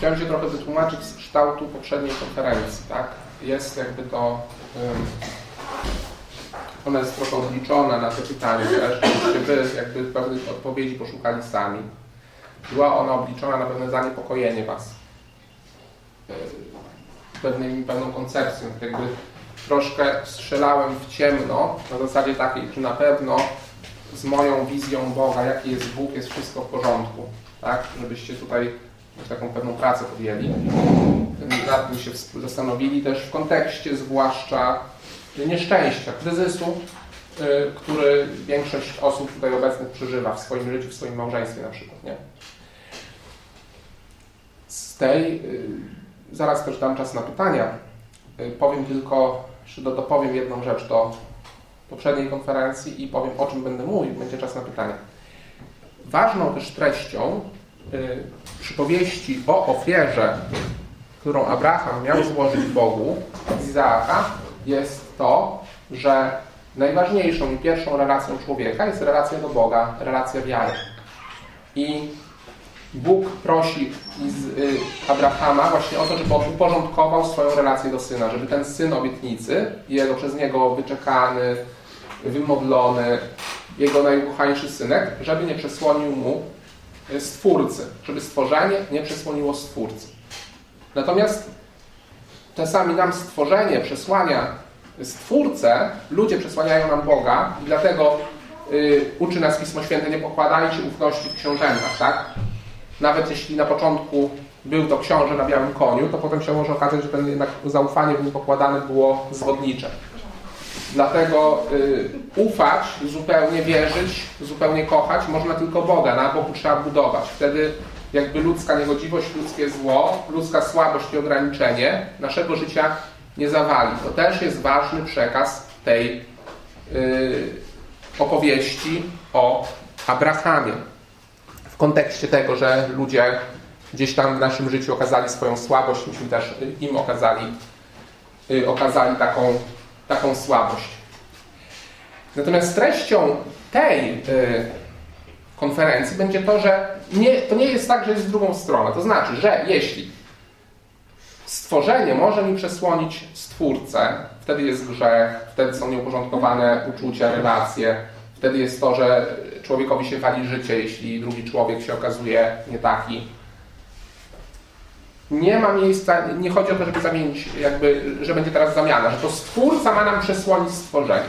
chciałem się trochę wytłumaczyć z kształtu poprzedniej konferencji. Tak? Jest jakby to, ona jest trochę odliczona na te pytania, żebyście wy jakby pewnych odpowiedzi poszukali sami. Była ona obliczona na pewne zaniepokojenie was pewnymi, pewną koncepcją. Jakby troszkę strzelałem w ciemno, na zasadzie takiej, czy na pewno z moją wizją Boga, jaki jest Bóg, jest wszystko w porządku. Tak? Żebyście tutaj taką pewną pracę podjęli. Nad tym się zastanowili też w kontekście zwłaszcza nieszczęścia, kryzysu, y, który większość osób tutaj obecnych przeżywa w swoim życiu, w swoim małżeństwie na przykład. Nie? Z tej y, Zaraz też dam czas na pytania. Y, powiem tylko, że dopowiem jedną rzecz do poprzedniej konferencji i powiem o czym będę mówił. Będzie czas na pytania. Ważną też treścią przypowieści o ofierze, którą Abraham miał złożyć Bogu z Izaaka, jest to, że najważniejszą i pierwszą relacją człowieka jest relacja do Boga, relacja wiary. I Bóg prosi y, Abrahama właśnie o to, żeby on uporządkował swoją relację do syna, żeby ten syn obietnicy, jego przez niego wyczekany, wymodlony, jego najukochańszy synek, żeby nie przesłonił mu y, Stwórcy, żeby stworzenie nie przesłoniło Stwórcy. Natomiast czasami nam stworzenie przesłania Stwórcę, ludzie przesłaniają nam Boga i dlatego y, uczy nas Pismo Święte, nie pokładajcie ufności w książętach, tak? nawet jeśli na początku był to książę na białym koniu, to potem się może okazać, że ten jednak zaufanie w nim pokładane było zwodnicze. Dlatego y, ufać, zupełnie wierzyć, zupełnie kochać można tylko Boga, na Bogu trzeba budować. Wtedy jakby ludzka niegodziwość, ludzkie zło, ludzka słabość i ograniczenie naszego życia nie zawali. To też jest ważny przekaz tej y, opowieści o Abrahamie kontekście tego, że ludzie gdzieś tam w naszym życiu okazali swoją słabość, myśmy też im okazali, y, okazali taką, taką słabość. Natomiast treścią tej y, konferencji będzie to, że nie, to nie jest tak, że jest w drugą stronę. To znaczy, że jeśli stworzenie może mi przesłonić Stwórcę, wtedy jest grzech, wtedy są nieuporządkowane uczucia, relacje, wtedy jest to, że człowiekowi się wali życie, jeśli drugi człowiek się okazuje nie taki. Nie ma miejsca, nie chodzi o to, żeby zamienić, jakby, że będzie teraz zamiana, że to Stwórca ma nam przesłonić stworzenie.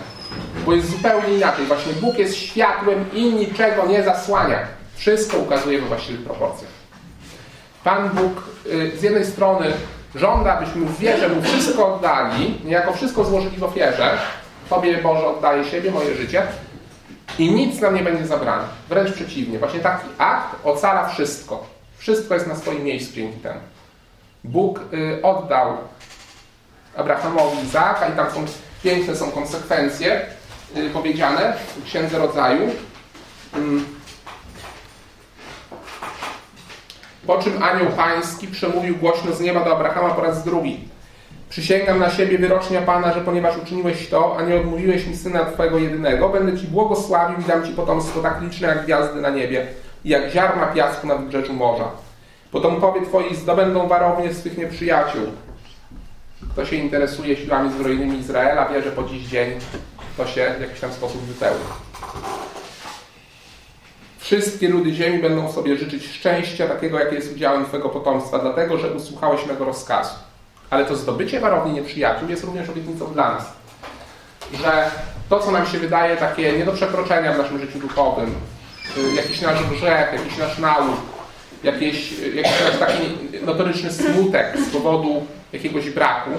Bo jest zupełnie inaczej. Właśnie Bóg jest światłem i niczego nie zasłania. Wszystko ukazuje we właściwych proporcjach. Pan Bóg y, z jednej strony żąda, abyśmy w wierze Mu wszystko oddali, niejako wszystko złożyli w ofierze. Tobie Boże oddaję siebie, moje życie, i nic nam nie będzie zabrane. Wręcz przeciwnie. Właśnie taki akt ocala wszystko. Wszystko jest na swoim miejscu dzięki temu. Bóg y, oddał Abrahamowi Izaaka i tam są piękne są konsekwencje y, powiedziane w Księdze Rodzaju. Mm. Po czym anioł pański przemówił głośno z nieba do Abrahama po raz drugi. Przysięgam na siebie wyrocznia Pana, że ponieważ uczyniłeś to, a nie odmówiłeś mi Syna Twojego jedynego, będę Ci błogosławił i dam Ci potomstwo tak liczne jak gwiazdy na niebie i jak ziarna piasku na wybrzeżu morza. Potomkowie Twoi zdobędą warownie swych nieprzyjaciół. Kto się interesuje siłami zbrojnymi Izraela, wie, że po dziś dzień to się w jakiś tam sposób wypełni. Wszystkie ludy ziemi będą sobie życzyć szczęścia, takiego, jakie jest udziałem Twojego potomstwa, dlatego, że usłuchałeś mego rozkazu. Ale to zdobycie warowni nieprzyjaciół jest również obietnicą dla nas. Że to, co nam się wydaje takie nie do przekroczenia w naszym życiu duchowym, y, jakiś nasz grzech, jakiś nasz nałóg, jakiś, jakiś taki notoryczny smutek z powodu jakiegoś braku,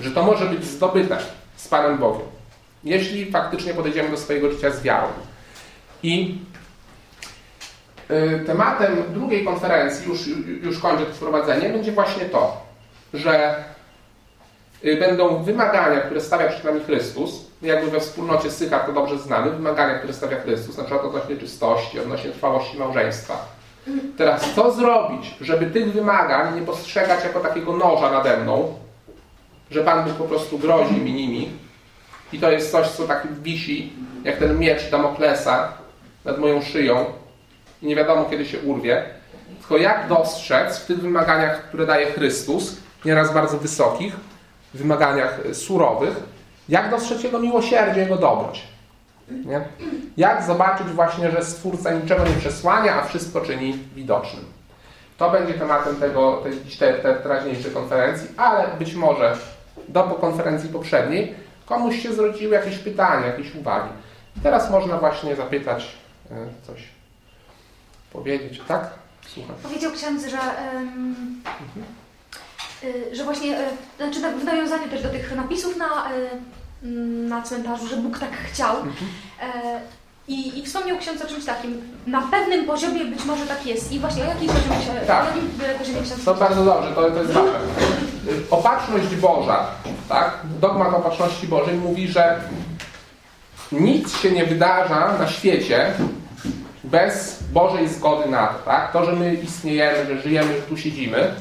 że to może być zdobyte z Panem Bogiem. Jeśli faktycznie podejdziemy do swojego życia z wiarą. I y, tematem drugiej konferencji, już, już kończę to wprowadzenie, będzie właśnie to, że Y, będą wymagania, które stawia przed nami Chrystus. Jakby we wspólnocie Sychar to dobrze znamy, wymagania, które stawia Chrystus, na przykład odnośnie czystości, odnośnie trwałości małżeństwa. Teraz co zrobić, żeby tych wymagań nie postrzegać jako takiego noża nade mną, że Pan Bóg po prostu grozi mi nimi i to jest coś, co tak wisi, jak ten miecz Damoklesa nad moją szyją i nie wiadomo kiedy się urwie. tylko jak dostrzec w tych wymaganiach, które daje Chrystus, nieraz bardzo wysokich, wymaganiach surowych, jak dostrzec Jego miłosierdzie, Jego dobroć. Nie? Jak zobaczyć właśnie, że Stwórca niczego nie przesłania, a wszystko czyni widocznym. To będzie tematem tego, tej, tej, tej teraźniejszej konferencji, ale być może do konferencji poprzedniej komuś się zrodziły jakieś pytania, jakieś uwagi. teraz można właśnie zapytać e, coś, powiedzieć, tak? Słucham. Powiedział ksiądz, że, um, że właśnie, e, znaczy w nawiązaniu też do tych napisów na, na cmentarzu, że Bóg tak chciał. Mhm. I, I wspomniał ksiądz o czymś takim. Na pewnym poziomie być może tak jest. I właśnie o jakim poziomie, tak. o jakim poziomie ksiądz To bardzo dobrze, to, to jest ważne. Opatrzność Boża, tak? Dogmat opatrzności Bożej mówi, że nic się nie wydarza na świecie bez Bożej zgody na to. Tak? To, że my istniejemy, że żyjemy, że tu siedzimy,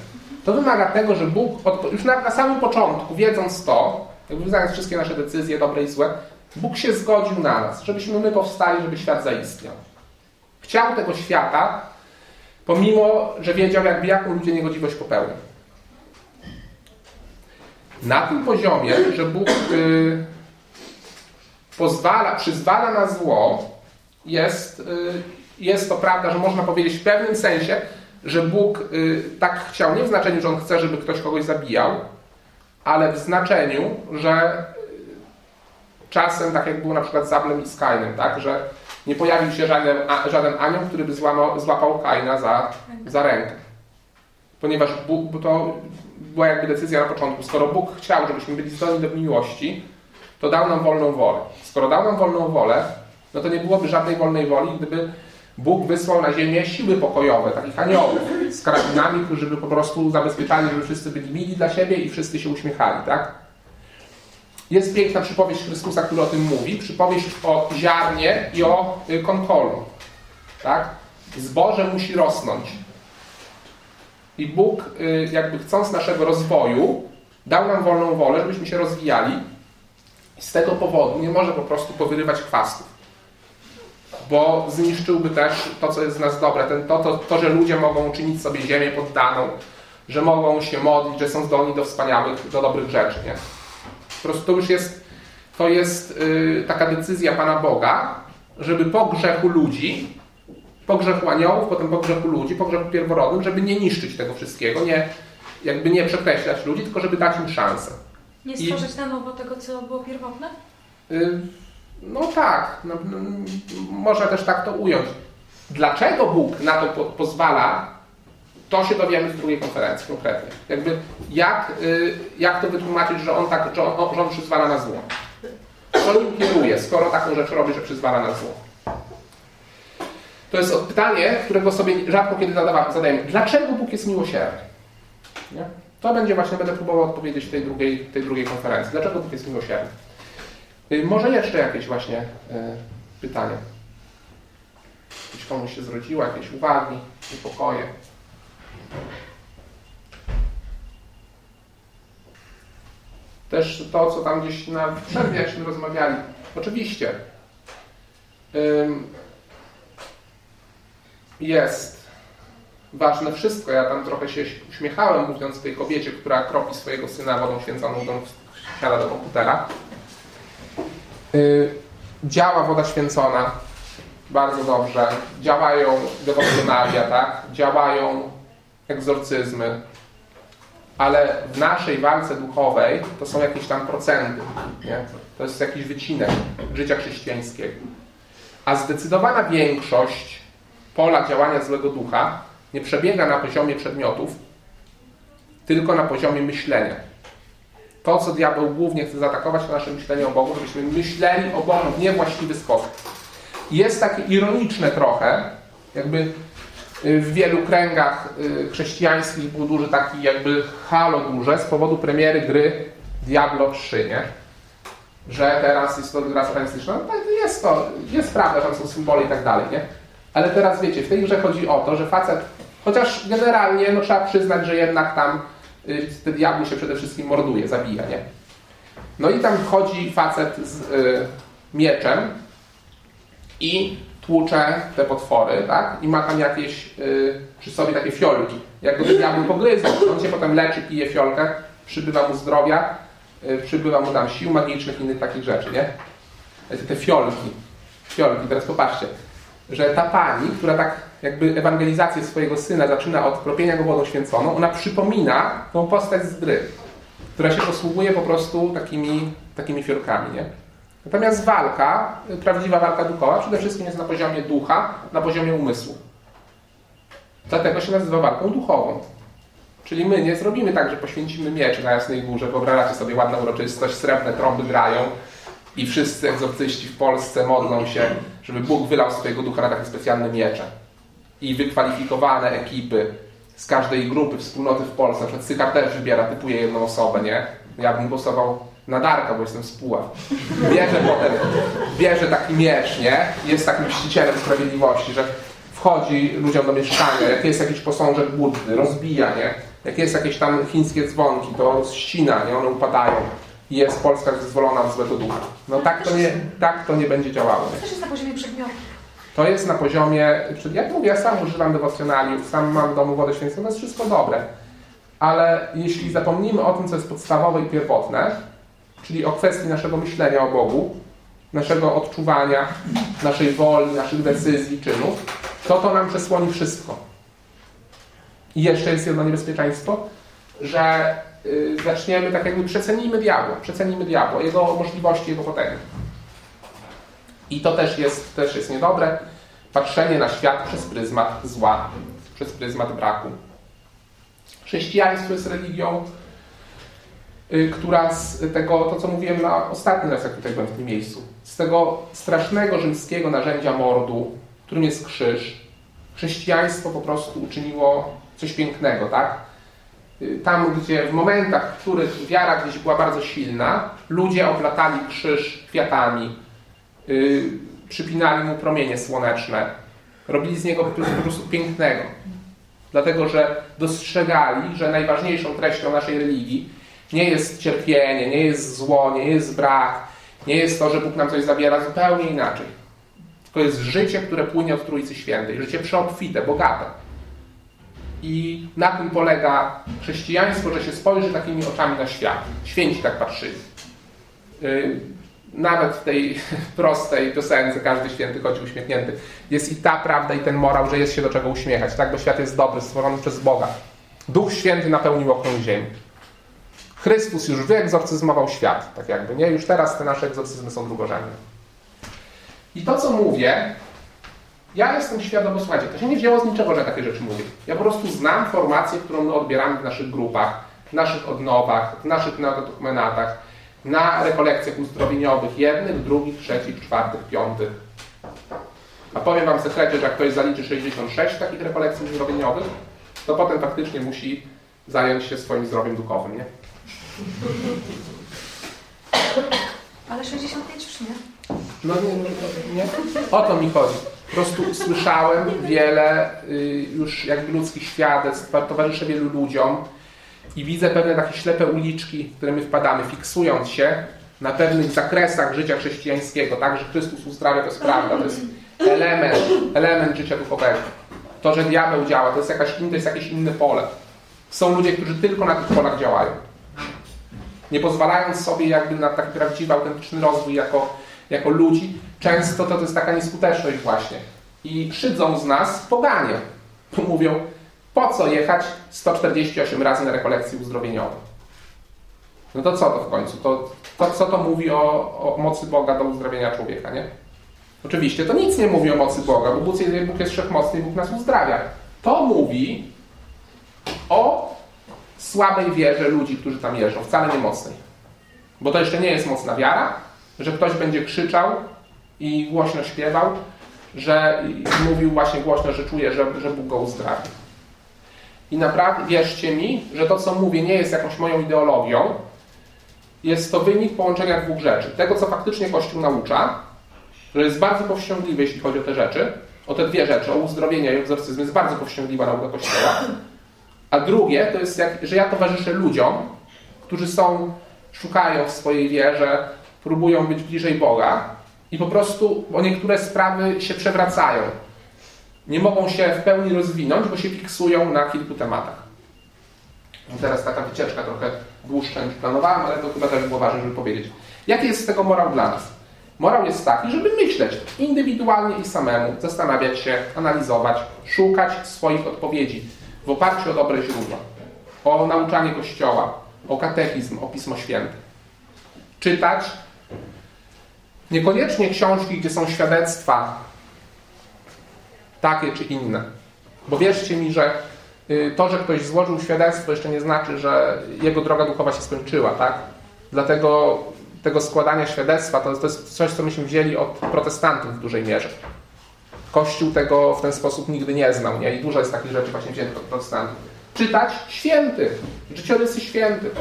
to wymaga tego, że Bóg już na, na samym początku, wiedząc to, jakby znając wszystkie nasze decyzje, dobre i złe, Bóg się zgodził na nas, żebyśmy my powstali, żeby świat zaistniał. Chciał tego świata, pomimo, że wiedział, jakby jaką ludzie niegodziwość popełnią. Na tym poziomie, że Bóg y, pozwala, przyzwala na zło, jest, y, jest to prawda, że można powiedzieć w pewnym sensie, że Bóg y, tak chciał, nie w znaczeniu, że On chce, żeby ktoś kogoś zabijał, ale w znaczeniu, że czasem, tak jak było na przykład z Ablem i z Kainem, tak, że nie pojawił się żaden, a, żaden anioł, który by złamał, złapał Kaina za, za rękę. Ponieważ Bóg, bo to była jakby decyzja na początku. Skoro Bóg chciał, żebyśmy byli zdolni do miłości, to dał nam wolną wolę. Skoro dał nam wolną wolę, no to nie byłoby żadnej wolnej woli, gdyby Bóg wysłał na ziemię siły pokojowe, takich aniołów z karabinami, którzy by po prostu zabezpieczali, żeby wszyscy byli mili dla siebie i wszyscy się uśmiechali, tak? Jest piękna przypowieść Chrystusa, który o tym mówi. Przypowieść o ziarnie i o y, konkolu. Tak? Zboże musi rosnąć. I Bóg, y, jakby chcąc naszego rozwoju, dał nam wolną wolę, żebyśmy się rozwijali. I z tego powodu nie może po prostu powyrywać chwastów. Bo zniszczyłby też to, co jest z nas dobre. Ten, to, to, to, że ludzie mogą czynić sobie ziemię poddaną, że mogą się modlić, że są zdolni do wspaniałych, do dobrych rzeczy. Nie? Po prostu to już jest, to jest yy, taka decyzja Pana Boga, żeby po grzechu ludzi, po grzechu aniołów, potem po grzechu ludzi, po grzechu pierworodnym, żeby nie niszczyć tego wszystkiego, nie, jakby nie przekreślać ludzi, tylko żeby dać im szansę. Nie stworzyć I, na nowo tego, co było pierwotne? Yy, no tak, no, no, można też tak to ująć. Dlaczego Bóg na to po, pozwala, to się dowiemy w drugiej konferencji konkretnie. Jakby jak, y, jak to wytłumaczyć, że on tak, że on, że on przyzwala na zło? Co nim kieruje, skoro taką rzecz robi, że przyzwala na zło? To jest pytanie, którego sobie rzadko kiedy zadajemy. Dlaczego Bóg jest miłosierny? Nie? To będzie właśnie, będę próbował odpowiedzieć w tej drugiej, tej drugiej konferencji. Dlaczego Bóg jest miłosierny? Y, może jeszcze jakieś właśnie y, pytania? Jeśli komuś się zrodziło, jakieś uwagi, niepokoje. Też to, co tam gdzieś na przerwie, jakśmy rozmawiali. Oczywiście jest ważne wszystko. Ja tam trochę się uśmiechałem, mówiąc tej kobiecie, która kropi swojego syna wodą święconą, siada do komputera. Y, działa woda święcona bardzo dobrze. Działają dewocjonalia, tak? Działają egzorcyzmy, ale w naszej walce duchowej to są jakieś tam procenty. Nie? To jest jakiś wycinek życia chrześcijańskiego. A zdecydowana większość pola działania złego ducha nie przebiega na poziomie przedmiotów, tylko na poziomie myślenia. To, co diabeł głównie chce zaatakować, to nasze myślenie o Bogu, żebyśmy myśleli o Bogu w niewłaściwy sposób. Jest takie ironiczne trochę, jakby w wielu kręgach y, chrześcijańskich był duży taki jakby halo duże z powodu premiery gry Diablo 3, nie? Że teraz jest to gra satanistyczna. No tak, jest to, jest prawda, że tam są symbole i tak dalej, nie? Ale teraz wiecie, w tej grze chodzi o to, że facet, chociaż generalnie no, trzeba przyznać, że jednak tam y, te diabły się przede wszystkim morduje, zabija, nie? No i tam chodzi facet z y, mieczem i tłucze te potwory, tak? I ma tam jakieś yy, przy sobie takie fiolki. Jak go diabeł pogryzł, on się potem leczy, pije fiolkę, przybywa mu zdrowia, yy, przybywa mu tam sił magicznych i innych takich rzeczy, nie? Te fiolki. Fiolki. Teraz popatrzcie, że ta pani, która tak jakby ewangelizację swojego syna zaczyna od kropienia go wodą święconą, ona przypomina tą postać z gry, która się posługuje po prostu takimi, takimi fiolkami, nie? Natomiast walka, prawdziwa walka duchowa, przede wszystkim jest na poziomie ducha, na poziomie umysłu. Dlatego się nazywa walką duchową. Czyli my nie zrobimy tak, że poświęcimy miecz na Jasnej Górze, wyobrażacie sobie ładną uroczystość, srebrne trąby grają i wszyscy egzorcyści w Polsce modlą się, żeby Bóg wylał swojego ducha na takie specjalne miecze. I wykwalifikowane ekipy z każdej grupy, wspólnoty w Polsce, przykład Sykar też wybiera, typuje jedną osobę, nie? Ja bym głosował na Darka, bo jestem z. Bierze potem, bierze taki miecz, nie? Jest takim mścicielem sprawiedliwości, że wchodzi ludziom do mieszkania, jak jest jakiś posążek Buddy, rozbija, nie? Jak jest jakieś tam chińskie dzwonki, to ścina, nie? One upadają. Jest Polska zezwolona w złego ducha. No tak to nie, tak to nie będzie działało. To też jest na poziomie przedmiotów. To jest na poziomie, jak mówię, ja sam używam dewocjonaliów, sam mam w domu wodę święconą, to jest wszystko dobre. Ale jeśli zapomnimy o tym, co jest podstawowe i pierwotne, czyli o kwestii naszego myślenia o Bogu, naszego odczuwania, naszej woli, naszych decyzji, czynów, to to nam przesłoni wszystko. I jeszcze jest jedno niebezpieczeństwo, że zaczniemy tak jakby przecenimy diabła, przecenimy diabła, jego możliwości, jego potęgi. I to też jest, też jest niedobre. Patrzenie na świat przez pryzmat zła, przez pryzmat braku. Chrześcijaństwo jest religią, y, która z tego, to co mówiłem na ostatni raz, jak tutaj byłem w tym miejscu, z tego strasznego rzymskiego narzędzia mordu, którym jest krzyż, chrześcijaństwo po prostu uczyniło coś pięknego, tak? Tam, gdzie w momentach, w których wiara gdzieś była bardzo silna, ludzie oplatali krzyż kwiatami, yy, przypinali mu promienie słoneczne, robili z niego po prostu pięknego. Dlatego, że dostrzegali, że najważniejszą treścią naszej religii nie jest cierpienie, nie jest zło, nie jest brak, nie jest to, że Bóg nam coś zabiera zupełnie inaczej. Tylko jest życie, które płynie od Trójcy Świętej. Życie przeobfite, bogate. I na tym polega chrześcijaństwo, że się spojrzy takimi oczami na świat. Święci tak patrzyli. Yy, nawet w tej prostej piosence każdy święty chodzi uśmiechnięty. Jest i ta prawda, i ten morał, że jest się do czego uśmiechać, tak? Bo świat jest dobry, stworzony przez Boga. Duch Święty napełnił okrąg ziemi. Chrystus już wyegzorcyzmował świat, tak jakby, nie? Już teraz te nasze egzorcyzmy są drugorzędne. I to, co mówię, ja jestem świadomy, słuchajcie, to się nie wzięło z niczego, że takie rzeczy mówię. Ja po prostu znam formację, którą my odbieramy w naszych grupach, w naszych odnowach, w naszych dokumentach, na rekolekcjach uzdrowieniowych jednych, drugich, trzecich, czwartych, piątych. A powiem Wam sekrecie, że jak ktoś zaliczy 66 takich rekolekcji uzdrowieniowych, to potem faktycznie musi zająć się swoim zdrowiem duchowym, nie? Ale 65 już nie. No nie, nie, nie. O to mi chodzi. Po prostu słyszałem wiele y, już jakby ludzkich świadectw, towarzyszę wielu ludziom i widzę pewne takie ślepe uliczki, w które my wpadamy, fiksując się na pewnych zakresach życia chrześcijańskiego, tak, że Chrystus uzdrawia, to jest prawda, to jest element, element życia duchowego. To, że diabeł działa, to jest, jakaś, to jest jakieś inne pole. Są ludzie, którzy tylko na tych polach działają. Nie pozwalając sobie jakby na taki prawdziwy, autentyczny rozwój jako, jako ludzi, często to, to jest taka nieskuteczność właśnie. I szydzą z nas poganie. Mówią, po co jechać 148 razy na rekolekcję uzdrowieniową? No to co to w końcu? To, to co to mówi o, o mocy Boga do uzdrowienia człowieka, nie? Oczywiście to nic nie mówi o mocy Boga, bo Bóg jest, Bóg jest wszechmocny i Bóg nas uzdrawia. To mówi o słabej wierze ludzi, którzy tam jeżdżą, wcale nie mocnej. Bo to jeszcze nie jest mocna wiara, że ktoś będzie krzyczał i głośno śpiewał, że mówił właśnie głośno, że czuje, że, że Bóg go uzdrawi. I naprawdę wierzcie mi, że to, co mówię, nie jest jakąś moją ideologią. Jest to wynik połączenia dwóch rzeczy. Tego, co faktycznie Kościół naucza, że jest bardzo powściągliwy, jeśli chodzi o te rzeczy, o te dwie rzeczy, o uzdrowienie i egzorcyzm, jest bardzo powściągliwa nauka Kościoła. A drugie, to jest, jak, że ja towarzyszę ludziom, którzy są, szukają w swojej wierze, próbują być bliżej Boga i po prostu, bo niektóre sprawy się przewracają. Nie mogą się w pełni rozwinąć, bo się fiksują na kilku tematach. No teraz taka wycieczka trochę dłuższa niż planowałem, ale to chyba też było ważne, żeby powiedzieć. Jaki jest z tego morał dla nas? Morał jest taki, żeby myśleć indywidualnie i samemu, zastanawiać się, analizować, szukać swoich odpowiedzi w oparciu o dobre źródła, o nauczanie Kościoła, o katechizm, o Pismo Święte. Czytać niekoniecznie książki, gdzie są świadectwa takie czy inne. Bo wierzcie mi, że y, to, że ktoś złożył świadectwo jeszcze nie znaczy, że jego droga duchowa się skończyła, tak? Dlatego tego składania świadectwa to, to jest coś, co myśmy wzięli od protestantów w dużej mierze. Kościół tego w ten sposób nigdy nie znał, nie? I dużo jest takich rzeczy właśnie wziętych od protestantów. Czytać święty, życiorysy święty.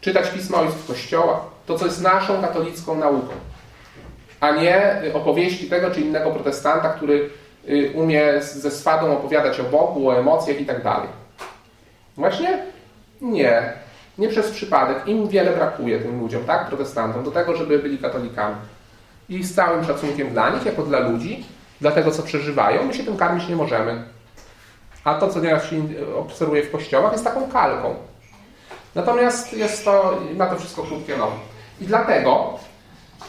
Czytać Pismo Ojców Kościoła, to co jest naszą katolicką nauką. A nie opowieści tego czy innego protestanta, który y, umie ze swadą opowiadać o Bogu, o emocjach i tak dalej. Właśnie? Nie. Nie przez przypadek. Im wiele brakuje tym ludziom, tak? Protestantom, do tego, żeby byli katolikami. I z całym szacunkiem dla nich, jako dla ludzi, dla tego, co przeżywają, my się tym karmić nie możemy. A to, co nieraz się obserwuje w kościołach, jest taką kalką. Natomiast jest to, na to wszystko krótkie nowe. I dlatego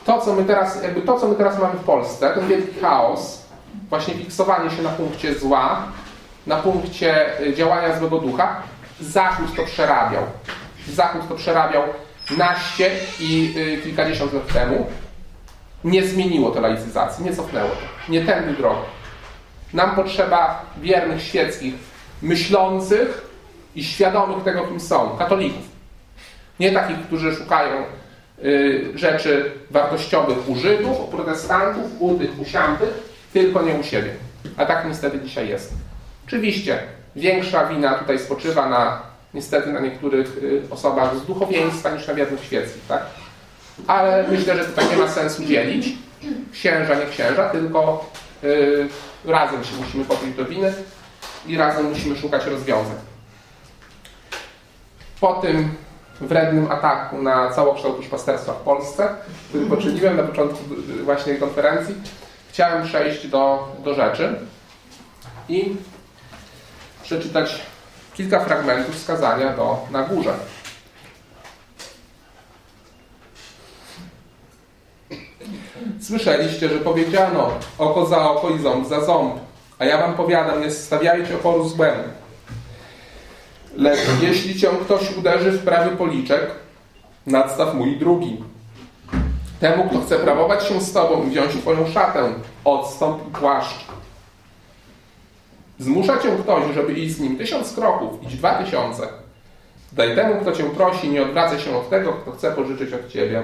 to, co my teraz, jakby to, co my teraz mamy w Polsce, ten wielki chaos, właśnie fiksowanie się na punkcie zła, na punkcie y, działania złego ducha, Zachód to przerabiał. Zachód to przerabiał naście i y, kilkadziesiąt lat temu. Nie zmieniło to laicyzacji, nie cofnęło to. Nie tędy drogą. Nam potrzeba wiernych świeckich, myślących i świadomych tego, kim są, katolików. Nie takich, którzy szukają y, rzeczy wartościowych u Żydów, u protestantów, u tych, u siamtych, tylko nie u siebie. A tak niestety dzisiaj jest. Oczywiście większa wina tutaj spoczywa na niestety na niektórych y, osobach z duchowieństwa niż na wiernych świeckich, tak? Ale myślę, że tutaj nie ma sensu dzielić księża, nie księża, tylko yy, razem się musimy poczuć do winy i razem musimy szukać rozwiązań. Po tym wrednym ataku na całokształt duszpasterstwa w Polsce, który poczyniłem na początku właśnie konferencji, chciałem przejść do, do rzeczy i przeczytać kilka fragmentów wskazania do na górze. Słyszeliście, że powiedziano oko za oko i ząb za ząb, a ja wam powiadam, nie stawiajcie oporu złemu. Lecz jeśli cię ktoś uderzy w prawy policzek, nadstaw mój drugi. Temu, kto chce prawować się z tobą i wziąć twoją szatę, odstąp i płaszcz. Zmusza cię ktoś, żeby iść z nim tysiąc kroków, idź dwa tysiące. Daj temu, kto cię prosi, nie odwracaj się od tego, kto chce pożyczyć od ciebie.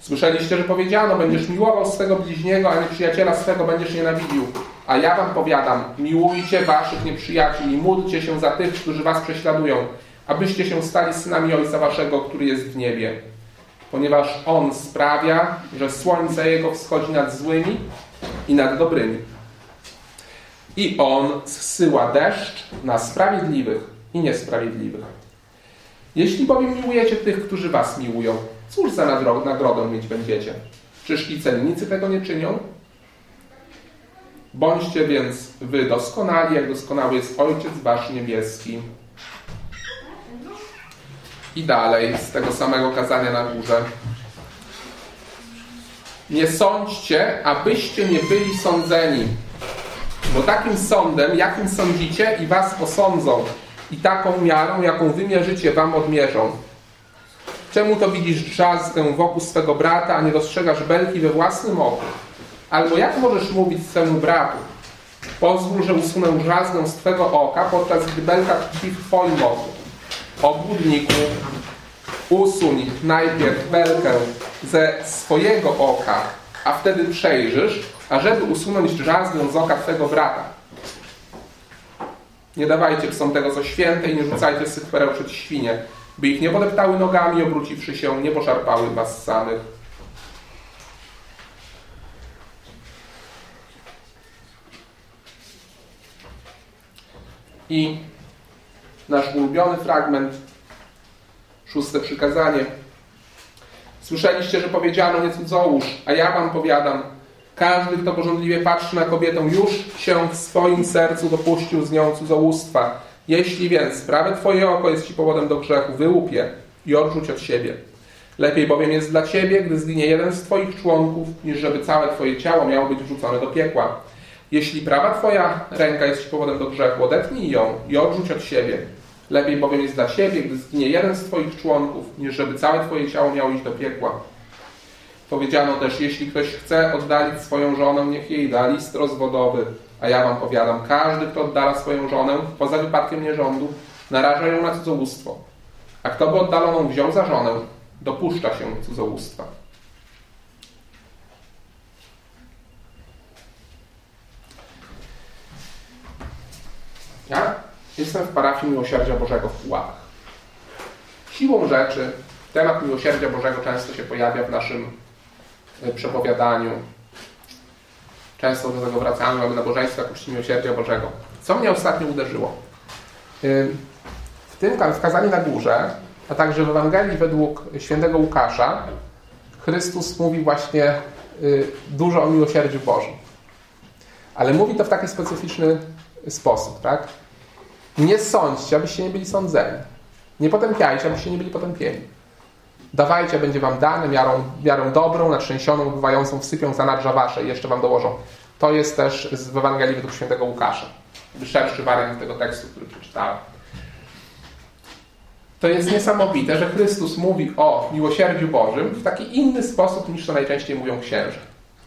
Słyszeliście, że powiedziano, będziesz miłował swego bliźniego, a nieprzyjaciela swego będziesz nienawidził. A ja wam powiadam, miłujcie waszych nieprzyjaciół i módlcie się za tych, którzy was prześladują, abyście się stali synami Ojca waszego, który jest w niebie. Ponieważ On sprawia, że słońce Jego wschodzi nad złymi i nad dobrymi i On zsyła deszcz na sprawiedliwych i niesprawiedliwych. Jeśli bowiem miłujecie tych, którzy was miłują, cóż za nagrodę mieć będziecie? Czyż i celnicy tego nie czynią? Bądźcie więc wy doskonali, jak doskonały jest Ojciec Wasz Niebieski. I dalej z tego samego kazania na górze. Nie sądźcie, abyście nie byli sądzeni bo takim sądem, jakim sądzicie i was osądzą i taką miarą, jaką wymierzycie, wam odmierzą. Czemu to widzisz drzazgę wokół swego brata, a nie dostrzegasz belki we własnym oku? Albo jak możesz mówić swemu bratu? Pozwól, że usunę drzazgę z twego oka, podczas gdy belka tkwi w twoim oku. Obudniku, usuń najpierw belkę ze swojego oka, a wtedy przejrzysz, ażeby usunąć drzazgę z oka Twego brata. Nie dawajcie psom tego, co święte i nie rzucajcie swych pereł przed świnie, by ich nie podeptały nogami, obróciwszy się, nie poszarpały was samych. I nasz ulubiony fragment, szóste przykazanie. Słyszeliście, że powiedziano nie cudzołóż, a ja wam powiadam, każdy, kto porządliwie patrzy na kobietę, już się w swoim sercu dopuścił z nią cudzołóstwa. Jeśli więc prawe twoje oko jest ci powodem do grzechu, wyłup je i odrzuć od siebie. Lepiej bowiem jest dla ciebie, gdy zginie jeden z twoich członków, niż żeby całe twoje ciało miało być wrzucone do piekła. Jeśli prawa twoja ręka jest ci powodem do grzechu, odetnij ją i odrzuć od siebie. Lepiej bowiem jest dla ciebie, gdy zginie jeden z twoich członków, niż żeby całe twoje ciało miało iść do piekła. Powiedziano też, jeśli ktoś chce oddalić swoją żonę, niech jej da list rozwodowy. A ja wam powiadam, każdy, kto oddala swoją żonę, poza wypadkiem nierządu, naraża ją na cudzołóstwo. A kto by oddaloną wziął za żonę, dopuszcza się cudzołóstwa. Ja jestem w parafii Miłosierdzia Bożego w Puławach. Siłą rzeczy temat Miłosierdzia Bożego często się pojawia w naszym e, przepowiadaniu. Często do tego wracamy, mamy nabożeństwa Kuści Miłosierdzia Bożego. Co mnie ostatnio uderzyło? W tym kazaniu na górze, a także w Ewangelii według świętego Łukasza, Chrystus mówi właśnie y, dużo o miłosierdziu Bożym. Ale mówi to w taki specyficzny sposób, tak? Nie sądźcie, abyście nie byli sądzeni. Nie potępiajcie, abyście nie byli potępieni. Dawajcie, będzie wam dane miarą, miarą dobrą, natrzęsioną, bywającą wsypią za nadrza wasze i jeszcze wam dołożą. To jest też w Ewangelii według świętego Łukasza. Szerszy wariant tego tekstu, który przeczytałem. To jest niesamowite, że Chrystus mówi o miłosierdziu Bożym w taki inny sposób niż to najczęściej mówią księże.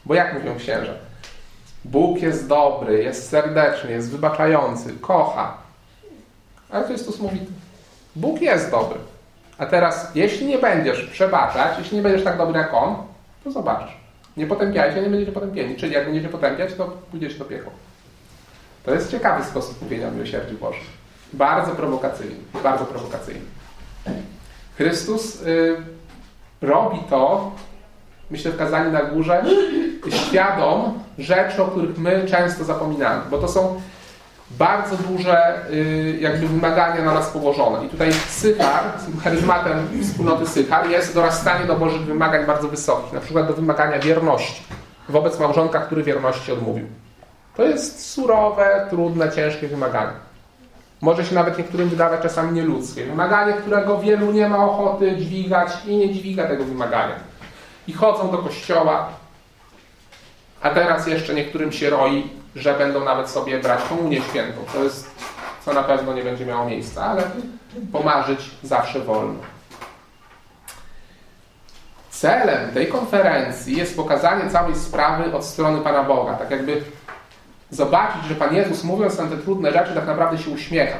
Bo jak mówią księże? Bóg jest dobry, jest serdeczny, jest wybaczający, kocha. Ale Chrystus mówi, Bóg jest dobry. A teraz, jeśli nie będziesz przebaczać, jeśli nie będziesz tak dobry jak On, to zobaczysz. Nie potępiajcie, nie będziecie potępieni. Czyli jak będziecie potępiać, to pójdziecie do piekła. To jest ciekawy sposób mówienia o miłosierdziu Bożym. Bardzo prowokacyjny. Bardzo prowokacyjny. Chrystus y, robi to, myślę w kazaniu na górze, świadom rzeczy, o których my często zapominamy. Bo to są bardzo duże y, jakby wymagania na nas położone. I tutaj Sychar, charyzmatem wspólnoty Sychar jest dorastanie do Bożych wymagań bardzo wysokich. Na przykład do wymagania wierności wobec małżonka, który wierności odmówił. To jest surowe, trudne, ciężkie wymaganie. Może się nawet niektórym wydawać czasami nieludzkie. Wymaganie, którego wielu nie ma ochoty dźwigać i nie dźwiga tego wymagania. I chodzą do kościoła, a teraz jeszcze niektórym się roi, że będą nawet sobie brać komunię świętą. To jest, co na pewno nie będzie miało miejsca, ale pomarzyć zawsze wolno. Celem tej konferencji jest pokazanie całej sprawy od strony Pana Boga. Tak jakby zobaczyć, że Pan Jezus mówiąc nam te trudne rzeczy tak naprawdę się uśmiecha.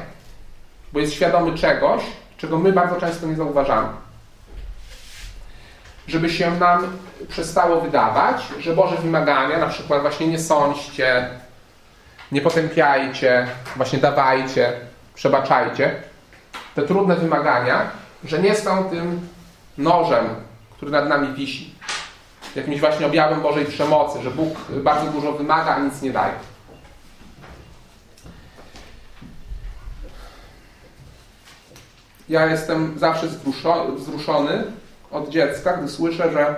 Bo jest świadomy czegoś, czego my bardzo często nie zauważamy. Żeby się nam przestało wydawać, że Boże wymagania, na przykład właśnie nie sądźcie, nie potępiajcie, właśnie dawajcie, przebaczajcie, te trudne wymagania, że nie są tym nożem, który nad nami wisi. Jakimś właśnie objawem Bożej przemocy, że Bóg bardzo dużo wymaga, a nic nie daje. Ja jestem zawsze wzruszony od dziecka, gdy słyszę, że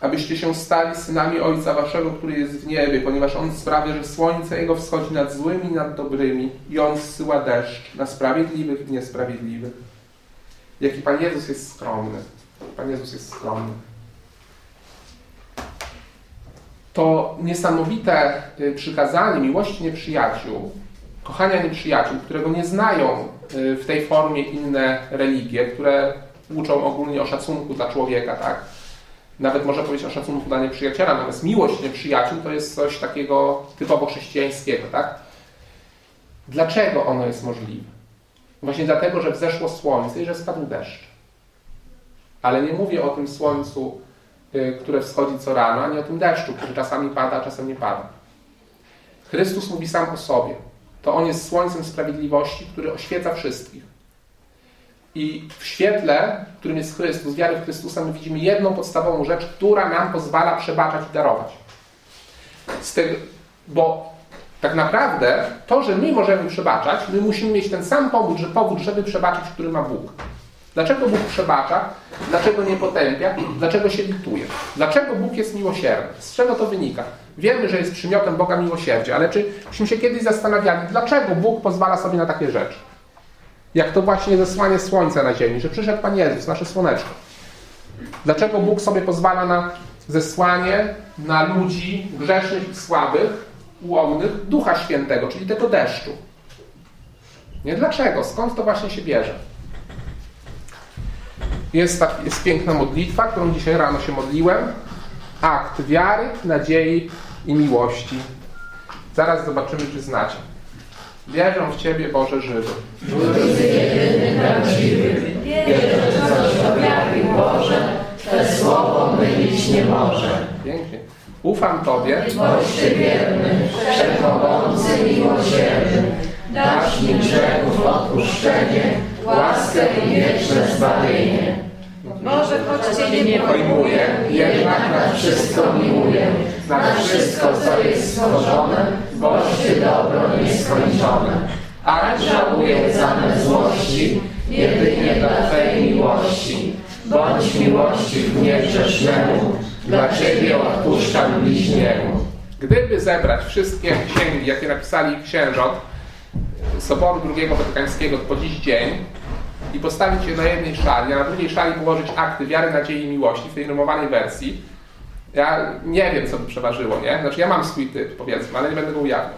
abyście się stali synami Ojca Waszego, który jest w niebie, ponieważ On sprawia, że słońce Jego wschodzi nad złymi i nad dobrymi i On zsyła deszcz na sprawiedliwych i niesprawiedliwych. Jaki Pan Jezus jest skromny. Pan Jezus jest skromny. To niesamowite y, przykazanie miłości nieprzyjaciół kochania nieprzyjaciół, którego nie znają w tej formie inne religie, które uczą ogólnie o szacunku dla człowieka, tak? Nawet można powiedzieć o szacunku dla nieprzyjaciela, natomiast miłość nieprzyjaciół to jest coś takiego typowo chrześcijańskiego, tak? Dlaczego ono jest możliwe? Właśnie dlatego, że wzeszło słońce i że spadł deszcz. Ale nie mówię o tym słońcu, y, które wschodzi co rano, ani o tym deszczu, który czasami pada, a czasem nie pada. Chrystus mówi sam o sobie to On jest słońcem sprawiedliwości, który oświeca wszystkich. I w świetle, którym jest Chrystus, wiary w Chrystusa, my widzimy jedną podstawową rzecz, która nam pozwala przebaczać i darować. Tego, bo tak naprawdę to, że my możemy przebaczać, my musimy mieć ten sam powód, że powód, żeby przebaczyć, który ma Bóg. Dlaczego Bóg przebacza? Dlaczego nie potępia? Dlaczego się lituje? Dlaczego Bóg jest miłosierny? Z czego to wynika? Wiemy, że jest przymiotem Boga miłosierdzia, ale czy się kiedyś zastanawiali, dlaczego Bóg pozwala sobie na takie rzeczy? Jak to właśnie zesłanie słońca na ziemi, że przyszedł Pan Jezus, nasze słoneczko. Dlaczego Bóg sobie pozwala na zesłanie na ludzi grzesznych i słabych, ułomnych Ducha Świętego, czyli tego deszczu? Nie dlaczego? Skąd to właśnie się bierze? Jest, tak, jest piękna modlitwa, którą dzisiaj rano się modliłem. Akt wiary, nadziei i miłości. Zaraz zobaczymy, czy znacie. Wierzę w Ciebie, Boże żywy. Ty jedyny prawdziwy, wierzę coś wiary Boże, Twe słowo mylić nie może. Pięknie. Ufam Tobie. Ty wierny, wszechmogący, miłosierny, dasz mi grzechów odpuszczenie, łaskę i wieczne zbawienie. Boże, choć Cię nie Pojmuję, jednak Na wszystko miłuję, na wszystko, co jest stworzone, Ty dobro nieskończone. A Żałuję za złości, jedynie dla Twej miłości. Bądź miłościw mnie grzesznemu, dla Ciebie odpuszczam bliźniemu. Gdyby zebrać wszystkie księgi, jakie napisali księżot Soboru II Watykańskiego po dziś dzień i postawić je na jednej szali, a na drugiej szali położyć akty wiary, nadziei i miłości w tej rymowanej wersji, ja nie wiem, co by przeważyło, nie? Znaczy ja mam swój typ, powiedzmy, ale nie będę go ujawniał.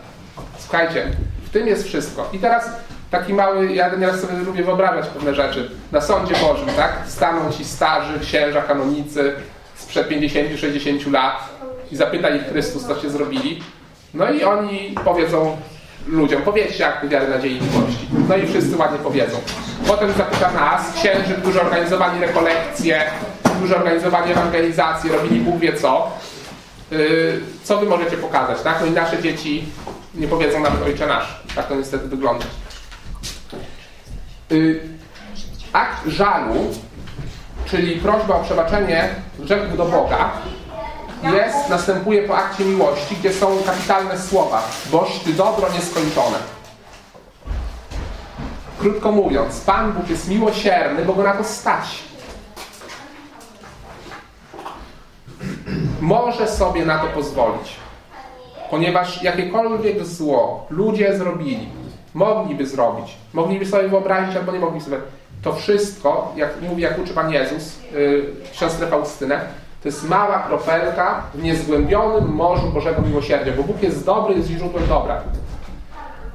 Słuchajcie, w tym jest wszystko. I teraz taki mały, ja nieraz sobie lubię wyobrażać pewne rzeczy. Na sądzie Bożym, tak? Staną ci starzy księża, kanonicy sprzed 50-60 lat i zapyta ich Chrystus, co się zrobili. No i oni powiedzą ludziom, powiedzcie akty wiary, nadziei i miłości. No i wszyscy ładnie powiedzą. Potem zapyta nas, księży, którzy organizowali rekolekcje, którzy organizowali ewangelizację, robili Bóg wie co. Yy, co wy możecie pokazać, tak? No i nasze dzieci nie powiedzą nawet Ojcze Nasz. Tak to niestety wygląda. Yy, akt żalu, czyli prośba o przebaczenie grzechów do Boga, jest, następuje po akcie miłości, gdzie są kapitalne słowa. Boż Ty dobro nieskończone. Krótko mówiąc, Pan Bóg jest miłosierny, bo Go na to stać. Może sobie na to pozwolić. Ponieważ jakiekolwiek zło ludzie zrobili, mogliby zrobić, mogliby sobie wyobrazić albo nie mogli sobie, to wszystko, jak mówi, jak uczy Pan Jezus, yy, siostrę Faustynę, to jest mała kropelka w niezgłębionym morzu Bożego Miłosierdzia, bo Bóg jest dobry, jest źródłem dobra.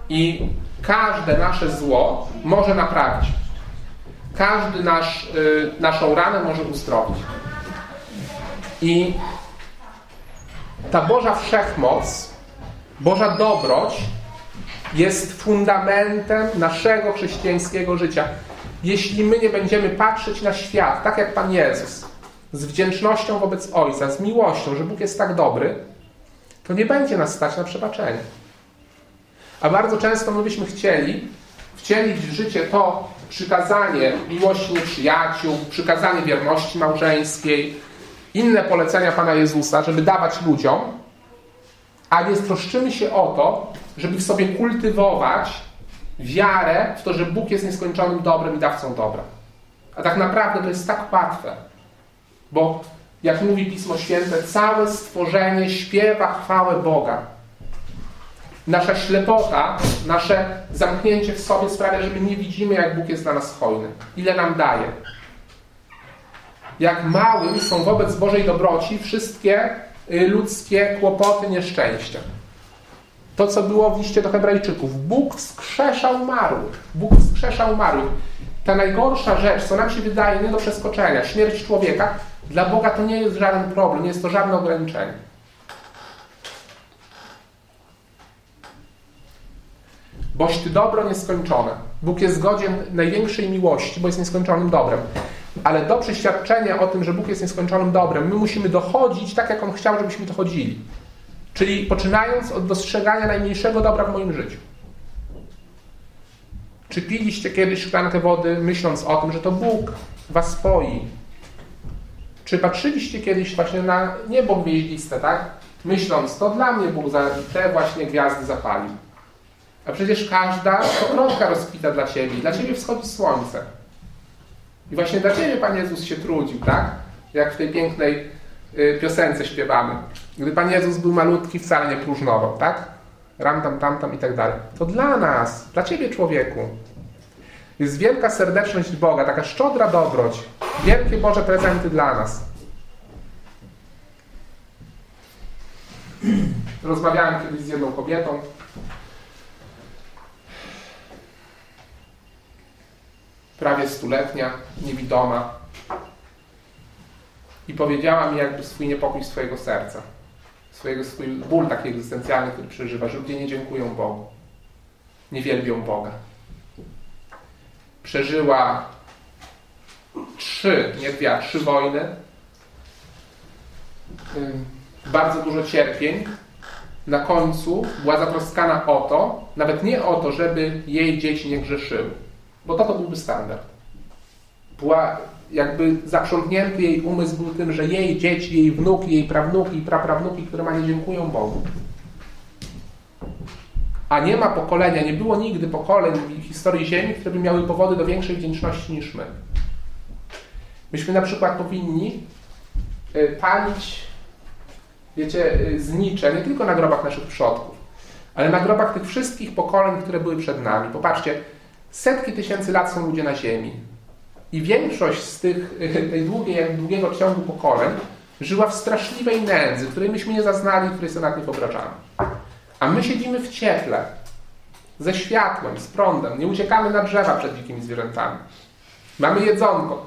I każde nasze zło może naprawić. Każdy nasz, y, naszą ranę może uzdrowić. I ta Boża Wszechmoc, Boża dobroć jest fundamentem naszego chrześcijańskiego życia. Jeśli my nie będziemy patrzeć na świat, tak jak Pan Jezus, z wdzięcznością wobec Ojca, z miłością, że Bóg jest tak dobry, to nie będzie nas stać na przebaczenie. A bardzo często my byśmy chcieli wcielić w życie to przykazanie miłości nieprzyjaciół, przykazanie wierności małżeńskiej, inne polecenia Pana Jezusa, żeby dawać ludziom, a nie troszczymy się o to, żeby w sobie kultywować wiarę w to, że Bóg jest nieskończonym dobrem i dawcą dobra. A tak naprawdę to jest tak łatwe, bo jak mówi Pismo Święte, całe stworzenie śpiewa chwałę Boga. Nasza ślepota, nasze zamknięcie w sobie sprawia, że my nie widzimy, jak Bóg jest dla nas hojny, ile nam daje. Jak małym są wobec Bożej dobroci wszystkie y, ludzkie kłopoty, nieszczęścia. To, co było w liście do Hebrajczyków. Bóg wskrzeszał umarłych. Bóg wskrzeszał umarłych. Ta najgorsza rzecz, co nam się wydaje nie do przeskoczenia, śmierć człowieka, dla Boga to nie jest żaden problem, nie jest to żadne ograniczenie. Boś Ty dobro nieskończone. Bóg jest godzien największej miłości, bo jest nieskończonym dobrem. Ale do przeświadczenia o tym, że Bóg jest nieskończonym dobrem, my musimy dochodzić tak, jak On chciał, żebyśmy dochodzili. Czyli poczynając od dostrzegania najmniejszego dobra w moim życiu. Czy piliście kiedyś szklankę wody, myśląc o tym, że to Bóg was poi? Czy patrzyliście kiedyś właśnie na niebo gwieździste, tak? Myśląc, to dla mnie Bóg za te właśnie gwiazdy zapalił. A przecież każda kropka rozkwita dla Ciebie. Dla Ciebie wschodzi słońce. I właśnie dla Ciebie Pan Jezus się trudził, tak? Jak w tej pięknej y, piosence śpiewamy. Gdy Pan Jezus był malutki, wcale nie próżnował, tak? Ram tam, tam, tam i tak dalej. To dla nas, dla Ciebie człowieku. Jest wielka serdeczność Boga, taka szczodra dobroć. Wielkie Boże prezenty dla nas. Rozmawiałem kiedyś z jedną kobietą. Prawie stuletnia, niewidoma. I powiedziała mi jakby swój niepokój swojego serca. Swojego, swój ból taki egzystencjalny, który przeżywa, że ludzie nie dziękują Bogu. Nie wielbią Boga. Przeżyła trzy, nie dwie, trzy wojny. Bardzo dużo cierpień. Na końcu była zatroskana o to, nawet nie o to, żeby jej dzieci nie grzeszyły, bo to to byłby standard. Była jakby zaprzątnięty jej umysł był tym, że jej dzieci, jej wnuki, jej prawnuki i praprawnuki, które ma, nie dziękują Bogu. A nie ma pokolenia, nie było nigdy pokoleń w historii Ziemi, które by miały powody do większej wdzięczności niż my. Myśmy na przykład powinni e, palić, wiecie, e, znicze nie tylko na grobach naszych przodków, ale na grobach tych wszystkich pokoleń, które były przed nami. Popatrzcie, setki tysięcy lat są ludzie na Ziemi. I większość z tych, e, tej długiej, długiego ciągu pokoleń żyła w straszliwej nędzy, której myśmy nie zaznali, której sobie nad nie wyobrażamy. A my siedzimy w cieple, ze światłem, z prądem, nie uciekamy na drzewa przed dzikimi zwierzętami. Mamy jedzonko.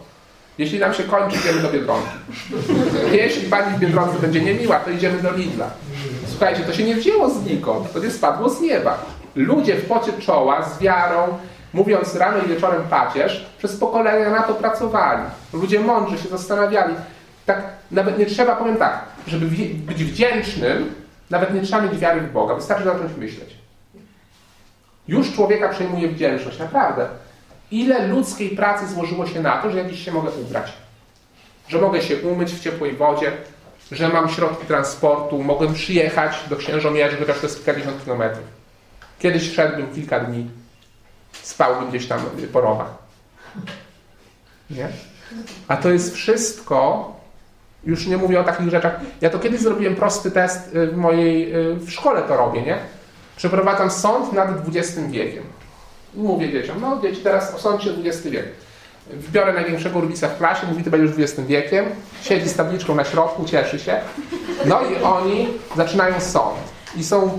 Jeśli nam się kończy, idziemy do Biedronki. Jeśli pani w Biedronce będzie niemiła, to idziemy do Lidla. Słuchajcie, to się nie wzięło znikąd, to nie spadło z nieba. Ludzie w pocie czoła, z wiarą, mówiąc rano i wieczorem pacierz, przez pokolenia na to pracowali. Ludzie mądrzy się zastanawiali. Tak, nawet nie trzeba, powiem tak, żeby być wdzięcznym, nawet nie trzeba mieć wiary w Boga, wystarczy zacząć myśleć. Już człowieka przejmuje wdzięczność, naprawdę. Ile ludzkiej pracy złożyło się na to, że jakiś się mogę ubrać? Że mogę się umyć w ciepłej wodzie, że mam środki transportu, mogę przyjechać do Księżomierzy, chociaż to jest kilkadziesiąt kilometrów. Kiedyś szedłbym kilka dni, spałbym gdzieś tam po rowach. Nie? A to jest wszystko, już nie mówię o takich rzeczach. Ja to kiedyś zrobiłem prosty test w mojej, w szkole to robię, nie? Przeprowadzam sąd nad XX wiekiem. I mówię dzieciom, no dzieci teraz osądźcie XX wiek. Wbiorę największego urbisa w klasie, mówi, ty będziesz XX wiekiem, siedzi z tabliczką na środku, cieszy się. No i oni zaczynają sąd. I są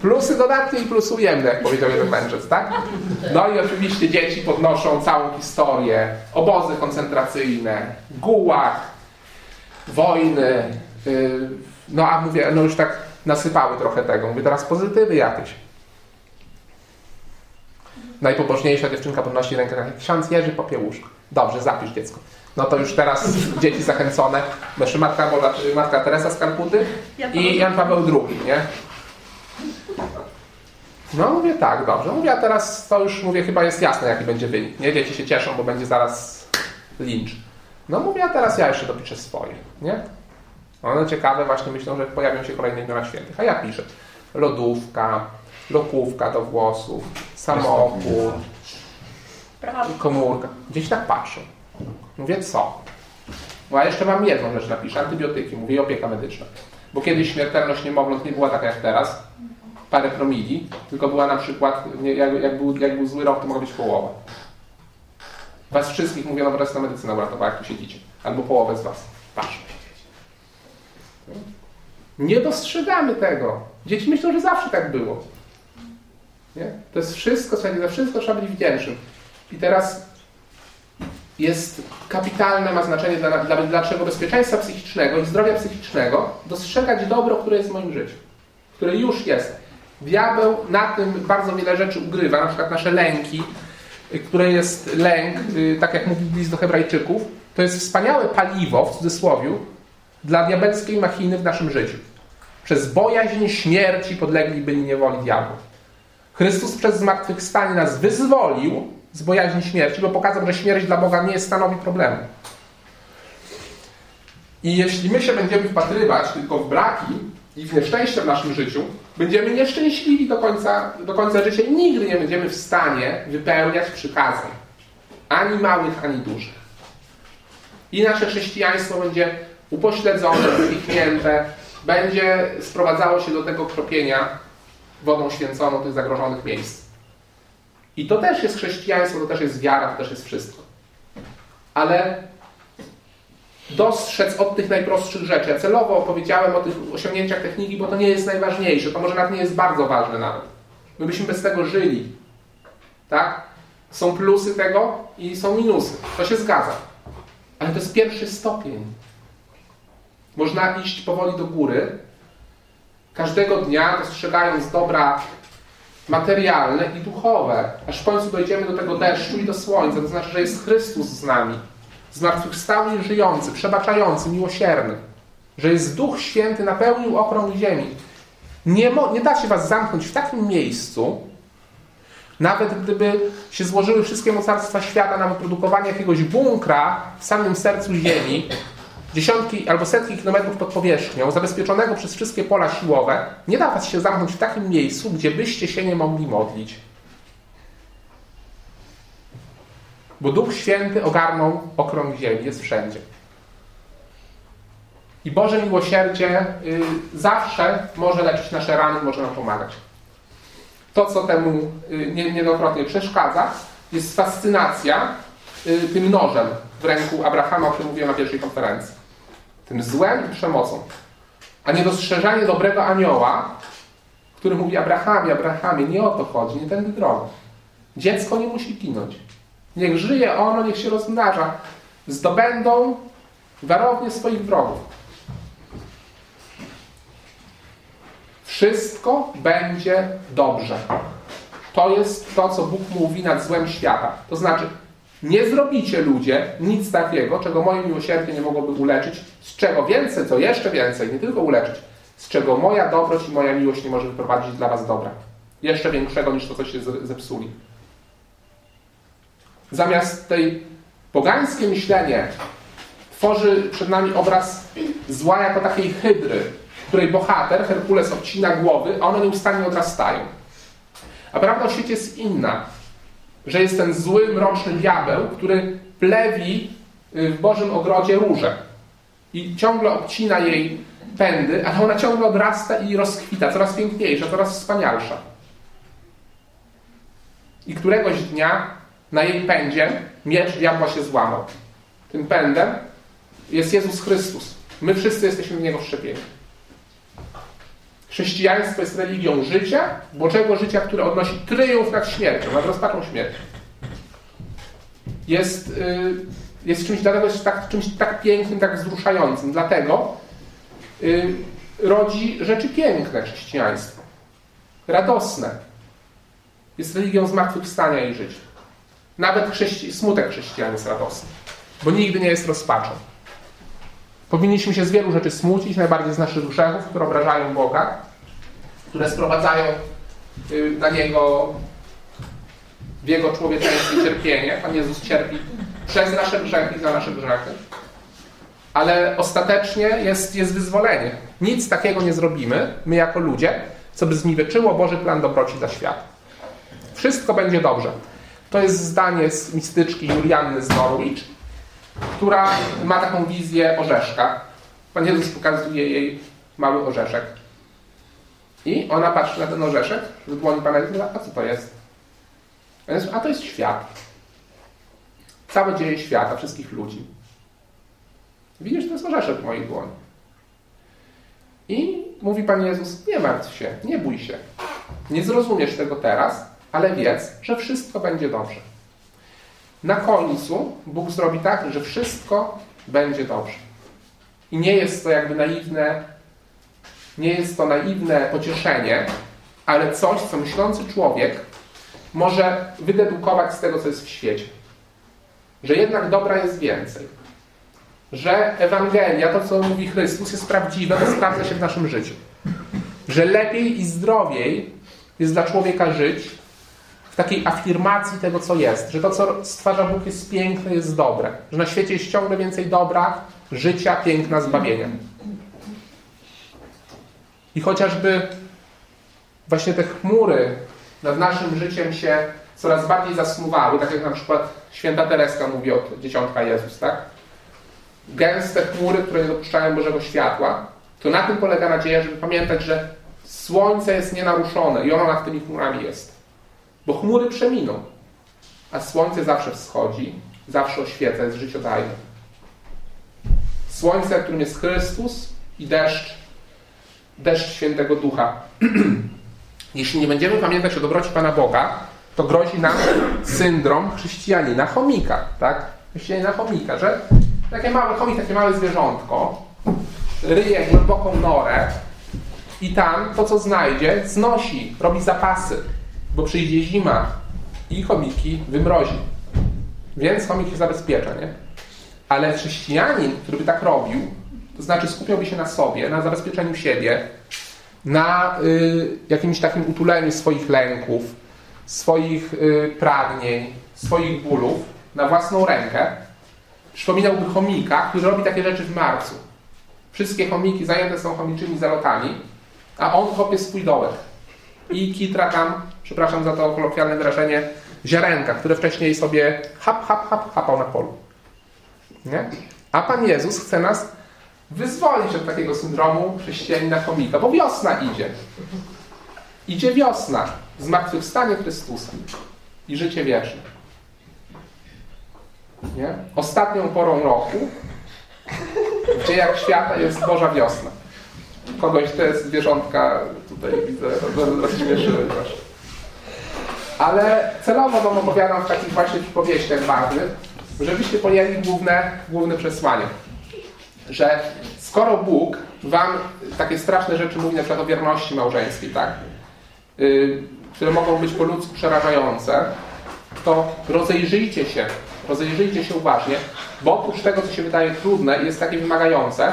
plusy dodatnie i plusy ujemne, jak powiedział jeden mędrzec, tak? No i oczywiście dzieci podnoszą całą historię, obozy koncentracyjne, gułak, wojny, yy, no a mówię, no już tak nasypały trochę tego. Mówię, teraz pozytywy jakieś. Najpobożniejsza dziewczynka podnosi rękę, ksiądz Jerzy Popiełuszko. Dobrze, zapisz dziecko. No to już teraz dzieci zachęcone. Znaczy matka, Boża, matka Teresa z Kalkuty i Jan Paweł II, nie? No mówię tak, dobrze. Mówię, a teraz to już mówię, chyba jest jasne, jaki będzie wynik. Nie, dzieci się cieszą, bo będzie zaraz lincz. No mówię, a teraz ja jeszcze dopiszę swoje, nie? One ciekawe właśnie myślą, że pojawią się kolejne imiona świętych. A ja piszę lodówka, lokówka do włosów, samochód, komórka. Gdzieś tak patrzą. Mówię, co? No a jeszcze mam jedną rzecz napiszę, antybiotyki, mówię opieka medyczna. Bo kiedyś śmiertelność niemowląt nie była taka jak teraz, parę promili, tylko była na przykład, jak, jak, był, jak był zły rok, to mogła być połowa. Was wszystkich mówiono, że to medycyna uratowała, jak tu siedzicie. Albo połowę z was. Patrz. Nie dostrzegamy tego. Dzieci myślą, że zawsze tak było. Nie? To jest wszystko, słuchajcie, za wszystko trzeba być wdzięcznym. I teraz jest kapitalne, ma znaczenie dla, dla, dla naszego bezpieczeństwa psychicznego i zdrowia psychicznego dostrzegać dobro, które jest w moim życiu, które już jest. Diabeł na tym bardzo wiele rzeczy ugrywa, na przykład nasze lęki, które jest lęk, y, tak jak mówi list do hebrajczyków, to jest wspaniałe paliwo, w cudzysłowie, dla diabelskiej machiny w naszym życiu. Przez bojaźń śmierci podlegli byli niewoli diabłów. Chrystus przez zmartwychwstanie nas wyzwolił z bojaźni śmierci, bo pokazał, że śmierć dla Boga nie stanowi problemu. I jeśli my się będziemy wpatrywać tylko w braki i w nieszczęście w naszym życiu, będziemy nieszczęśliwi do końca, do końca życia i nigdy nie będziemy w stanie wypełniać przykazań. ani małych, ani dużych. I nasze chrześcijaństwo będzie upośledzone, zwichnięte, będzie sprowadzało się do tego kropienia wodą święconą tych zagrożonych miejsc. I to też jest chrześcijaństwo, to też jest wiara, to też jest wszystko. Ale dostrzec od tych najprostszych rzeczy. Ja celowo opowiedziałem o tych osiągnięciach techniki, bo to nie jest najważniejsze. To może nawet nie jest bardzo ważne nawet. My byśmy bez tego żyli. Tak? Są plusy tego i są minusy. To się zgadza. Ale to jest pierwszy stopień. Można iść powoli do góry, każdego dnia dostrzegając dobra materialne i duchowe, aż w końcu dojdziemy do tego deszczu i do słońca. To znaczy, że jest Chrystus z nami, zmartwychwstały żyjący, przebaczający, miłosierny, że jest Duch Święty napełnił okrąg ziemi. Nie, nie da się was zamknąć w takim miejscu, nawet gdyby się złożyły wszystkie mocarstwa świata na wyprodukowanie jakiegoś bunkra w samym sercu ziemi, dziesiątki albo setki kilometrów pod powierzchnią, zabezpieczonego przez wszystkie pola siłowe, nie da was się zamknąć w takim miejscu, gdzie byście się nie mogli modlić. Bo Duch Święty ogarnął okrąg ziemi, jest wszędzie. I Boże miłosierdzie y, zawsze może leczyć nasze rany, może nam pomagać. To, co temu y, niejednokrotnie przeszkadza, jest fascynacja y, tym nożem w ręku Abrahama, o którym mówiłem na pierwszej konferencji. Tym złem i przemocą. A nie dostrzeżanie dobrego anioła, który mówi Abrahamie, Abrahamie, nie o to chodzi, nie tędy droga. Dziecko nie musi ginąć. Niech żyje ono, niech się rozmnaża. Zdobędą warownie swoich wrogów. Wszystko będzie dobrze. To jest to, co Bóg mówi nad złem świata. To znaczy, nie zrobicie ludzie nic takiego, czego moje miłosierdzie nie mogłoby uleczyć, z czego więcej, co jeszcze więcej, nie tylko uleczyć, z czego moja dobroć i moja miłość nie może wyprowadzić dla was dobra. Jeszcze większego niż to, co się zepsuli. Zamiast tej pogańskie myślenie tworzy przed nami obraz zła jako takiej hydry, której bohater, Herkules, obcina głowy, a one nieustannie odrastają. A prawda o świecie jest inna że jest ten zły, mroczny diabeł, który plewi y, w Bożym ogrodzie róże i ciągle obcina jej pędy, ale ona ciągle odrasta i rozkwita, coraz piękniejsza, coraz wspanialsza. I któregoś dnia na jej pędzie miecz diabła się złamał. Tym pędem jest Jezus Chrystus. My wszyscy jesteśmy w Niego wszczepieni. Chrześcijaństwo jest religią życia, Bożego życia, które odnosi tryumf nad śmiercią, nad rozpaczą śmierci. Jest, y, jest czymś, dlatego jest tak, czymś tak pięknym, tak wzruszającym. Dlatego y, rodzi rzeczy piękne chrześcijaństwo. Radosne. Jest religią zmartwychwstania i życia. Nawet chrześci smutek chrześcijan jest radosny, bo nigdy nie jest rozpaczą. Powinniśmy się z wielu rzeczy smucić, najbardziej z naszych grzechów, które obrażają Boga, które sprowadzają y, na Niego w Jego człowieczeństwie cierpienie. Pan Jezus cierpi przez nasze grzechy i za nasze grzechy. Ale ostatecznie jest, jest wyzwolenie. Nic takiego nie zrobimy, my jako ludzie, co by zniweczyło Boży plan dobroci dla świata. Wszystko będzie dobrze. To jest zdanie z mistyczki Julianny z Norwich, która ma taką wizję orzeszka. Pan Jezus pokazuje jej mały orzeszek. I ona patrzy na ten orzeszek w dłoni Pana Jezusa, a co to jest? A to jest świat. Całe dzieje świata, wszystkich ludzi. Widzisz, to jest orzeszek w mojej dłoni. I mówi Pan Jezus, nie martw się, nie bój się. Nie zrozumiesz tego teraz, ale wiedz, że wszystko będzie dobrze. Na końcu Bóg zrobi tak, że wszystko będzie dobrze. I nie jest to jakby naiwne, nie jest to naiwne pocieszenie, ale coś, co myślący człowiek może wydedukować z tego, co jest w świecie. Że jednak dobra jest więcej. Że Ewangelia, to co mówi Chrystus, jest prawdziwe, bo sprawdza się w naszym życiu. Że lepiej i zdrowiej jest dla człowieka żyć w takiej afirmacji tego, co jest. Że to, co stwarza Bóg, jest piękne, jest dobre. Że na świecie jest ciągle więcej dobra, życia, piękna, zbawienia. I chociażby właśnie te chmury nad naszym życiem się coraz bardziej zasnuwały, tak jak na przykład święta Tereska mówi od dzieciątka Jezus, tak? Gęste chmury, które nie dopuszczają Bożego światła, to na tym polega nadzieja, żeby pamiętać, że słońce jest nienaruszone i ono nad tymi chmurami jest. Bo chmury przeminą, a słońce zawsze wschodzi, zawsze oświeca, jest życiodajne. Słońce, którym jest Chrystus i deszcz, deszcz świętego ducha. Jeśli nie będziemy pamiętać o dobroci Pana Boga, to grozi nam syndrom chrześcijanina chomika, tak? Chrześcijanina chomika, że takie małe chomik, takie małe zwierzątko ryje głęboką norę i tam to, co znajdzie, znosi, robi zapasy, bo przyjdzie zima i chomiki wymrozi. Więc chomik się zabezpiecza, nie? Ale chrześcijanin, który by tak robił, to znaczy skupiałby się na sobie, na zabezpieczeniu siebie, na y, jakimś takim utuleniu swoich lęków, swoich y, pragnień, swoich bólów na własną rękę. Przypominałby chomika, który robi takie rzeczy w marcu. Wszystkie chomiki zajęte są chomiczymi zalotami, a on kopie swój dołek i kitra tam, przepraszam za to kolokwialne wyrażenie, ziarenka, które wcześniej sobie hap, hap, hap, hapał na polu. Nie? A Pan Jezus chce nas wyzwolić od takiego syndromu chrześcijanina chomika, bo wiosna idzie. Idzie wiosna, zmartwychwstanie Chrystusa i życie wieczne. Nie? Ostatnią porą roku, gdzie jak świata jest Boża wiosna. Kogoś te zwierzątka tutaj widzę, rozśmieszyły troszkę. Ale celowo Wam opowiadam w takich właśnie przypowieściach ważnych, żebyście pojęli główne, główne przesłanie. Że skoro Bóg Wam takie straszne rzeczy mówi na przykład o wierności małżeńskiej, tak? Yy, które mogą być po ludzku przerażające, to rozejrzyjcie się, rozejrzyjcie się uważnie, bo oprócz tego, co się wydaje trudne i jest takie wymagające,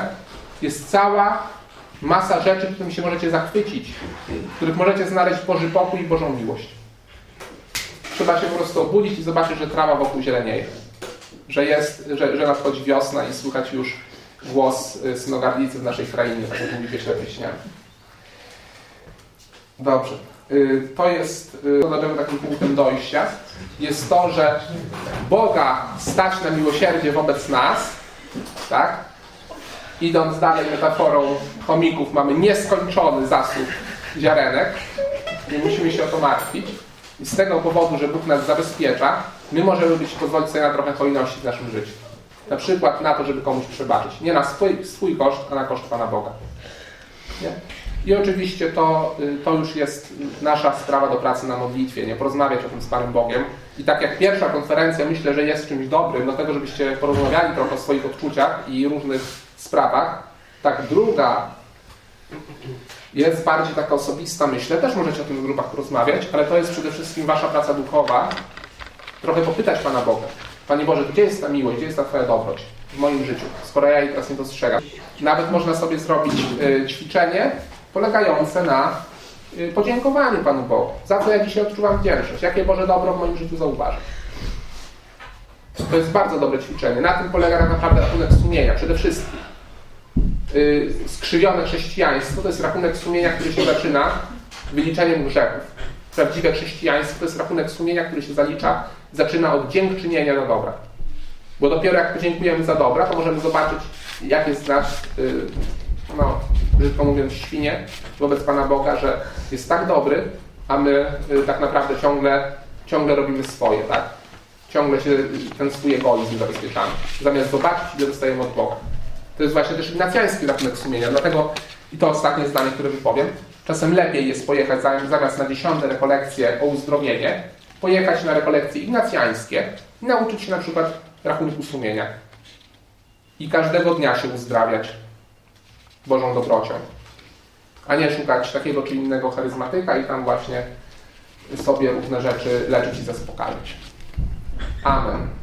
jest cała masa rzeczy, którymi się możecie zachwycić, w których możecie znaleźć Boży pokój i Bożą miłość. Trzeba się po prostu obudzić i zobaczyć, że trawa wokół zielenieje. Że, jest, że, że nadchodzi wiosna i słychać już głos y, synogarlicy w naszej krainie, tak jak mówi pieśnia pieśniami. Dobrze. Y, to jest y, takim punktem dojścia. Jest to, że Boga stać na miłosierdzie wobec nas, tak? Idąc dalej metaforą chomików, mamy nieskończony zasób ziarenek. Nie musimy się o to martwić. I z tego powodu, że Bóg nas zabezpiecza, my możemy być pozwolić sobie na trochę hojności w naszym życiu. Na przykład na to, żeby komuś przebaczyć. Nie na swój, swój koszt, a na koszt Pana Boga. Nie? I oczywiście to, y, to już jest nasza sprawa do pracy na modlitwie, nie porozmawiać o tym z Panem Bogiem. I tak jak pierwsza konferencja myślę, że jest czymś dobrym do tego, żebyście porozmawiali trochę o swoich odczuciach i różnych sprawach, tak druga jest bardziej taka osobista, myślę. Też możecie o tym w grupach porozmawiać, ale to jest przede wszystkim wasza praca duchowa. Trochę popytać Pana Boga. Panie Boże, gdzie jest ta miłość, gdzie jest ta Twoja dobroć w moim życiu, skoro ja jej teraz nie dostrzegam. Nawet można sobie zrobić y, ćwiczenie polegające na y, podziękowaniu Panu Bogu. Za co ja dzisiaj odczuwam wdzięczność. Jakie Boże dobro w moim życiu zauważyć. To jest bardzo dobre ćwiczenie. Na tym polega tak naprawdę rachunek sumienia. Przede wszystkim yy, skrzywione chrześcijaństwo to jest rachunek sumienia, który się zaczyna wyliczeniem grzechów. Prawdziwe chrześcijaństwo to jest rachunek sumienia, który się zalicza, zaczyna od dziękczynienia za dobra. Bo dopiero jak podziękujemy za dobra, to możemy zobaczyć, jak jest nasz, yy, no, brzydko mówiąc, świnie wobec Pana Boga, że jest tak dobry, a my yy, tak naprawdę ciągle, ciągle robimy swoje, tak? ciągle się ten swój egoizm zabezpieczamy. Zamiast zobaczyć, ile dostajemy od Boga. To jest właśnie też ignacjański rachunek sumienia. Dlatego, i to ostatnie zdanie, które wypowiem, czasem lepiej jest pojechać zamiast na dziesiąte rekolekcje o uzdrowienie, pojechać na rekolekcje ignacjańskie i nauczyć się na przykład rachunku sumienia. I każdego dnia się uzdrawiać Bożą dobrocią. A nie szukać takiego czy innego charyzmatyka i tam właśnie sobie różne rzeczy leczyć i zaspokajać. Amen.